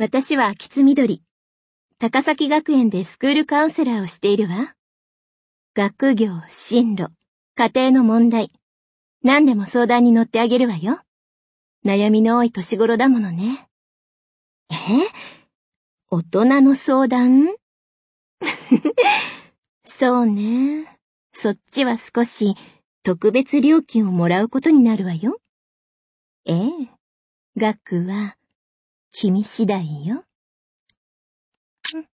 私は秋津みどり。高崎学園でスクールカウンセラーをしているわ。学業、進路、家庭の問題。何でも相談に乗ってあげるわよ。悩みの多い年頃だものね。え？大人の相談？そうね。そっちは少し特別料金をもらうことになるわよ。ええ。額は君次第よ。